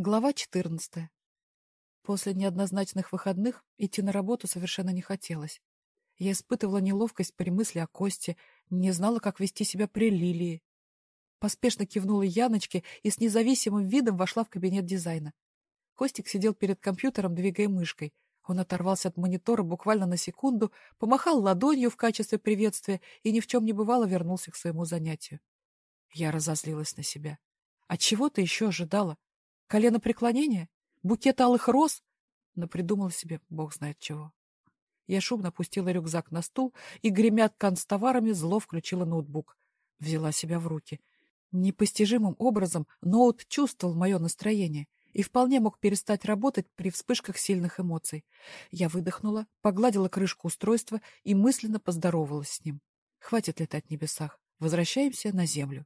Глава 14. После неоднозначных выходных идти на работу совершенно не хотелось. Я испытывала неловкость при мысли о Косте, не знала, как вести себя при Лилии. Поспешно кивнула Яночке и с независимым видом вошла в кабинет дизайна. Костик сидел перед компьютером, двигая мышкой. Он оторвался от монитора буквально на секунду, помахал ладонью в качестве приветствия и ни в чем не бывало вернулся к своему занятию. Я разозлилась на себя. От чего ты еще ожидала? Колено преклонения? Букет алых роз? Но придумал себе бог знает чего. Я шумно пустила рюкзак на стул и, гремя канцтоварами, зло включила ноутбук. Взяла себя в руки. Непостижимым образом ноут чувствовал мое настроение и вполне мог перестать работать при вспышках сильных эмоций. Я выдохнула, погладила крышку устройства и мысленно поздоровалась с ним. Хватит летать в небесах. Возвращаемся на Землю.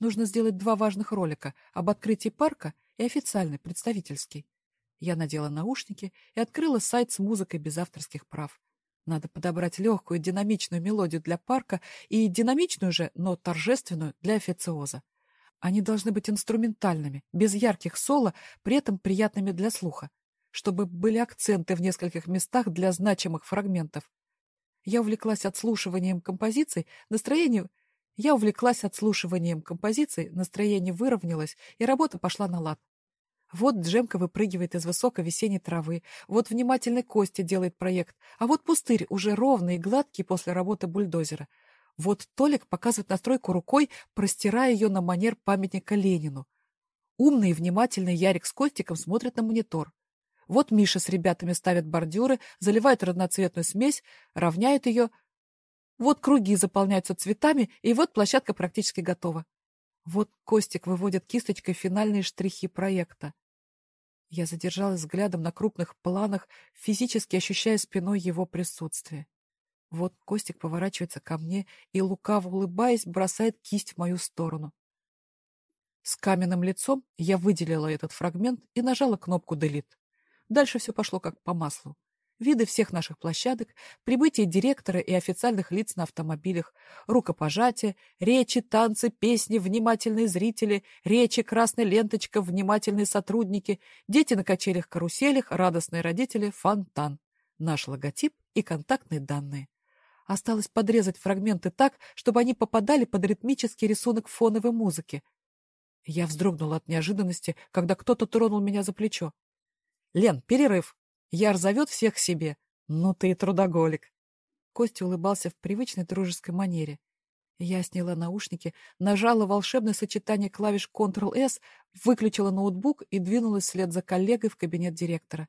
Нужно сделать два важных ролика об открытии парка и официальный, представительский. Я надела наушники и открыла сайт с музыкой без авторских прав. Надо подобрать легкую, динамичную мелодию для парка и динамичную же, но торжественную для официоза. Они должны быть инструментальными, без ярких соло, при этом приятными для слуха, чтобы были акценты в нескольких местах для значимых фрагментов. Я увлеклась отслушиванием композиций, настроение... Я увлеклась отслушиванием композиций, настроение выровнялось, и работа пошла на лад. Вот Джемка выпрыгивает из высокой весенней травы, вот внимательный Костя делает проект, а вот пустырь уже ровный и гладкий после работы бульдозера. Вот Толик показывает настройку рукой, простирая ее на манер памятника Ленину. Умный и внимательный Ярик с Костиком смотрят на монитор. Вот Миша с ребятами ставят бордюры, заливают разноцветную смесь, равняют ее. Вот круги заполняются цветами, и вот площадка практически готова. Вот Костик выводит кисточкой финальные штрихи проекта. Я задержалась взглядом на крупных планах, физически ощущая спиной его присутствие. Вот Костик поворачивается ко мне и, лукаво улыбаясь, бросает кисть в мою сторону. С каменным лицом я выделила этот фрагмент и нажала кнопку «Delete». Дальше все пошло как по маслу виды всех наших площадок, прибытие директора и официальных лиц на автомобилях, рукопожатия, речи, танцы, песни, внимательные зрители, речи, красная ленточка, внимательные сотрудники, дети на качелях-каруселях, радостные родители, фонтан, наш логотип и контактные данные. Осталось подрезать фрагменты так, чтобы они попадали под ритмический рисунок фоновой музыки. Я вздрогнула от неожиданности, когда кто-то тронул меня за плечо. «Лен, перерыв!» Яр зовет всех к себе. Ну ты и трудоголик. Костя улыбался в привычной дружеской манере. Я сняла наушники, нажала волшебное сочетание клавиш Ctrl-S, выключила ноутбук и двинулась вслед за коллегой в кабинет директора.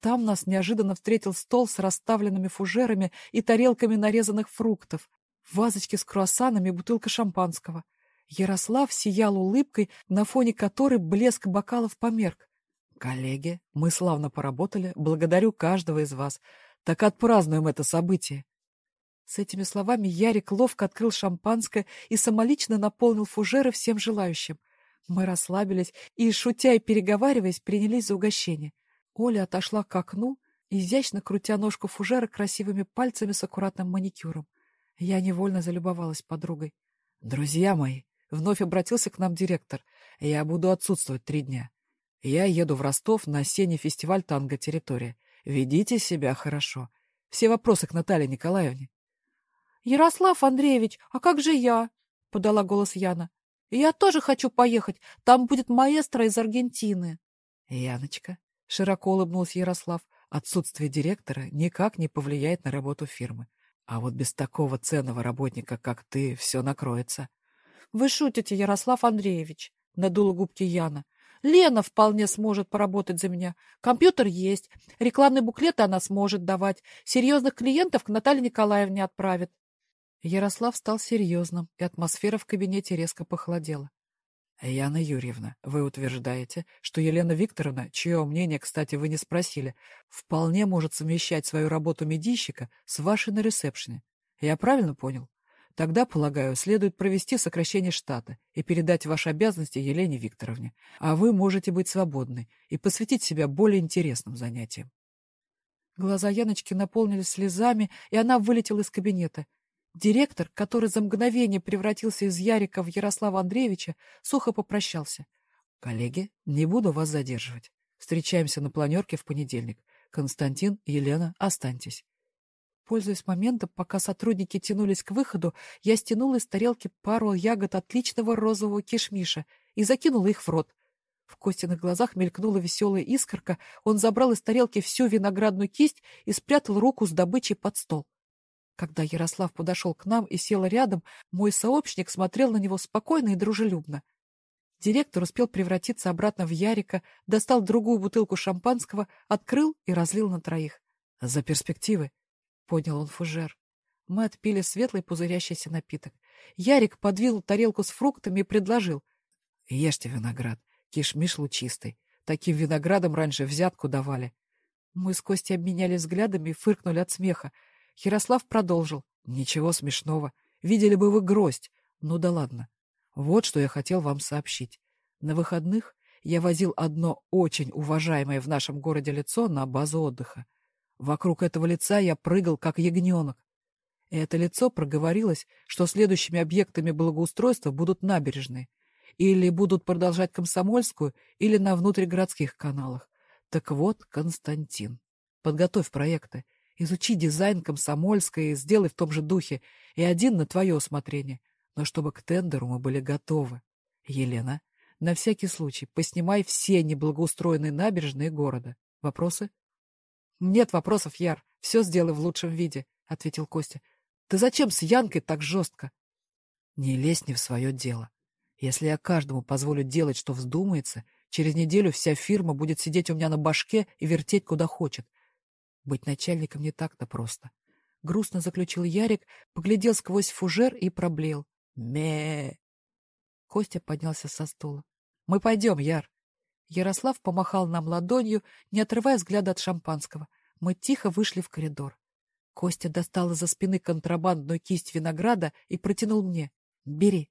Там нас неожиданно встретил стол с расставленными фужерами и тарелками нарезанных фруктов, вазочки с круассанами и бутылка шампанского. Ярослав сиял улыбкой, на фоне которой блеск бокалов померк. Коллеги, мы славно поработали. Благодарю каждого из вас. Так отпразднуем это событие. С этими словами Ярик ловко открыл шампанское и самолично наполнил фужеры всем желающим. Мы расслабились и, шутя и переговариваясь, принялись за угощение. Оля отошла к окну, изящно крутя ножку фужера красивыми пальцами с аккуратным маникюром. Я невольно залюбовалась подругой. «Друзья мои!» — вновь обратился к нам директор. «Я буду отсутствовать три дня. Я еду в Ростов на осенний фестиваль танго «Территория». Ведите себя хорошо. Все вопросы к Наталье Николаевне. — Ярослав Андреевич, а как же я? — подала голос Яна. — Я тоже хочу поехать. Там будет маэстро из Аргентины. — Яночка, — широко улыбнулся Ярослав, — отсутствие директора никак не повлияет на работу фирмы. А вот без такого ценного работника, как ты, все накроется. — Вы шутите, Ярослав Андреевич, — надула губки Яна. Лена вполне сможет поработать за меня. Компьютер есть, рекламные буклеты она сможет давать, серьезных клиентов к Наталье Николаевне отправит. Ярослав стал серьезным, и атмосфера в кабинете резко похолодела. — Яна Юрьевна, вы утверждаете, что Елена Викторовна, чье мнение, кстати, вы не спросили, вполне может совмещать свою работу медийщика с вашей на ресепшене. Я правильно понял? Тогда, полагаю, следует провести сокращение штата и передать ваши обязанности Елене Викторовне, а вы можете быть свободны и посвятить себя более интересным занятиям. Глаза Яночки наполнились слезами, и она вылетела из кабинета. Директор, который за мгновение превратился из Ярика в Ярослава Андреевича, сухо попрощался. Коллеги, не буду вас задерживать. Встречаемся на планерке в понедельник. Константин, Елена, останьтесь. Пользуясь моментом, пока сотрудники тянулись к выходу, я стянула из тарелки пару ягод отличного розового кишмиша и закинула их в рот. В Костиных глазах мелькнула веселая искорка, он забрал из тарелки всю виноградную кисть и спрятал руку с добычей под стол. Когда Ярослав подошел к нам и сел рядом, мой сообщник смотрел на него спокойно и дружелюбно. Директор успел превратиться обратно в Ярика, достал другую бутылку шампанского, открыл и разлил на троих. — За перспективы! — поднял он фужер. Мы отпили светлый пузырящийся напиток. Ярик подвинул тарелку с фруктами и предложил. — Ешьте виноград, кишмиш лучистый. Таким виноградом раньше взятку давали. Мы с Костей обменялись взглядами и фыркнули от смеха. Ярослав продолжил. — Ничего смешного. Видели бы вы гроздь. Ну да ладно. Вот что я хотел вам сообщить. На выходных я возил одно очень уважаемое в нашем городе лицо на базу отдыха. Вокруг этого лица я прыгал, как ягненок. И это лицо проговорилось, что следующими объектами благоустройства будут набережные. Или будут продолжать Комсомольскую, или на внутригородских каналах. Так вот, Константин, подготовь проекты, изучи дизайн Комсомольской, сделай в том же духе, и один на твое усмотрение. Но чтобы к тендеру мы были готовы. Елена, на всякий случай, поснимай все неблагоустроенные набережные города. Вопросы? — Нет вопросов, Яр. Все сделай в лучшем виде, — ответил Костя. — Ты зачем с Янкой так жестко? — Не лезь не в свое дело. Если я каждому позволю делать, что вздумается, через неделю вся фирма будет сидеть у меня на башке и вертеть куда хочет. Быть начальником не так-то просто. Грустно заключил Ярик, поглядел сквозь фужер и проблеял. ме Костя поднялся со стула. — Мы пойдем, Яр. Ярослав помахал нам ладонью, не отрывая взгляда от шампанского. Мы тихо вышли в коридор. Костя достал из-за спины контрабандную кисть винограда и протянул мне. «Бери».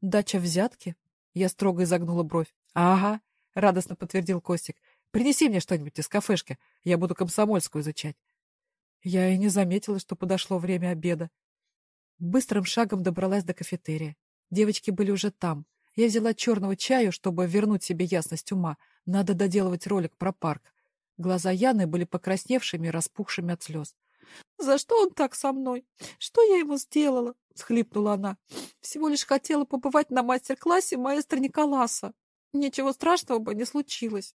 «Дача взятки?» Я строго изогнула бровь. «Ага», — радостно подтвердил Костик. «Принеси мне что-нибудь из кафешки. Я буду комсомольскую изучать». Я и не заметила, что подошло время обеда. Быстрым шагом добралась до кафетерия. Девочки были уже там. Я взяла черного чаю, чтобы вернуть себе ясность ума. Надо доделывать ролик про парк. Глаза Яны были покрасневшими и распухшими от слез. — За что он так со мной? Что я ему сделала? — схлипнула она. — Всего лишь хотела побывать на мастер-классе маэстро Николаса. Ничего страшного бы не случилось.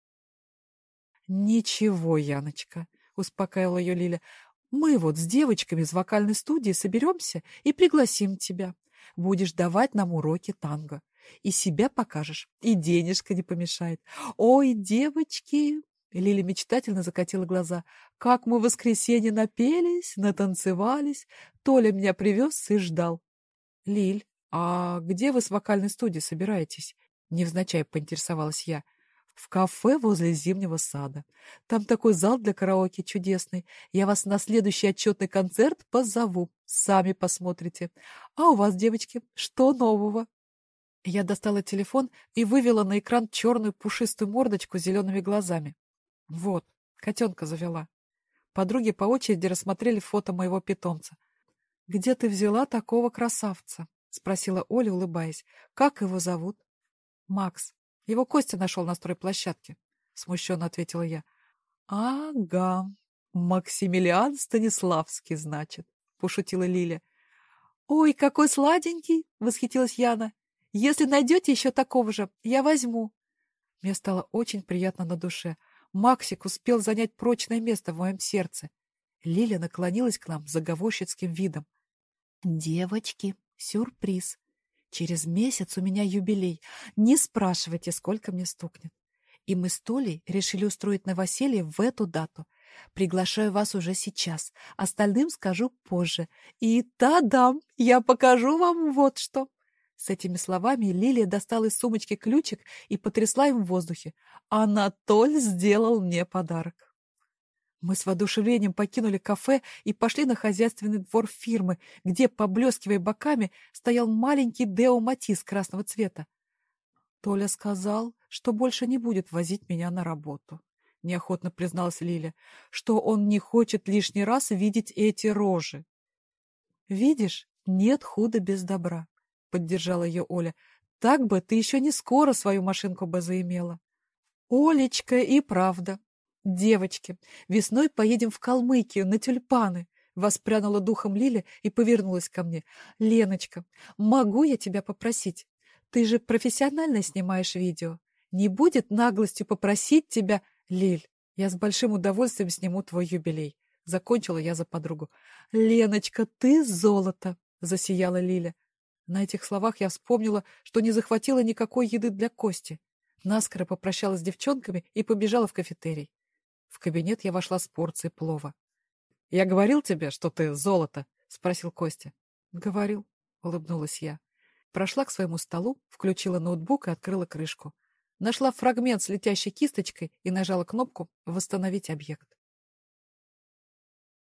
— Ничего, Яночка, — успокаивала ее Лиля. — Мы вот с девочками из вокальной студии соберемся и пригласим тебя. Будешь давать нам уроки танго. И себя покажешь, и денежка не помешает. Ой, девочки!» Лили мечтательно закатила глаза. «Как мы в воскресенье напелись, натанцевались. Толя меня привез и ждал». «Лиль, а где вы с вокальной студией собираетесь?» Невзначай поинтересовалась я. «В кафе возле Зимнего сада. Там такой зал для караоке чудесный. Я вас на следующий отчетный концерт позову. Сами посмотрите. А у вас, девочки, что нового?» Я достала телефон и вывела на экран черную пушистую мордочку с зелеными глазами. Вот, котенка завела. Подруги по очереди рассмотрели фото моего питомца. — Где ты взяла такого красавца? — спросила Оля, улыбаясь. — Как его зовут? — Макс. Его Костя нашел на стройплощадке, — смущенно ответила я. — Ага, Максимилиан Станиславский, значит, — пошутила Лиля. — Ой, какой сладенький! — восхитилась Яна. Если найдете еще такого же, я возьму. Мне стало очень приятно на душе. Максик успел занять прочное место в моем сердце. Лиля наклонилась к нам с заговорщицким видом. «Девочки, сюрприз. Через месяц у меня юбилей. Не спрашивайте, сколько мне стукнет. И мы с Толей решили устроить новоселье в эту дату. Приглашаю вас уже сейчас. Остальным скажу позже. И та-дам! Я покажу вам вот что!» С этими словами Лилия достала из сумочки ключик и потрясла им в воздухе. «Анатоль сделал мне подарок». Мы с воодушевлением покинули кафе и пошли на хозяйственный двор фирмы, где, поблескивая боками, стоял маленький Део Матис красного цвета. Толя сказал, что больше не будет возить меня на работу. Неохотно призналась Лиля, что он не хочет лишний раз видеть эти рожи. Видишь, нет худа без добра поддержала ее Оля. Так бы ты еще не скоро свою машинку бы заимела. Олечка, и правда. Девочки, весной поедем в Калмыкию на тюльпаны. Воспрянула духом Лиля и повернулась ко мне. «Леночка, могу я тебя попросить? Ты же профессионально снимаешь видео. Не будет наглостью попросить тебя...» «Лиль, я с большим удовольствием сниму твой юбилей». Закончила я за подругу. «Леночка, ты золото!» — засияла Лиля. На этих словах я вспомнила, что не захватила никакой еды для Кости. Наскоро попрощалась с девчонками и побежала в кафетерий. В кабинет я вошла с порцией плова. — Я говорил тебе, что ты золото? — спросил Костя. — Говорил, — улыбнулась я. Прошла к своему столу, включила ноутбук и открыла крышку. Нашла фрагмент с летящей кисточкой и нажала кнопку «Восстановить объект».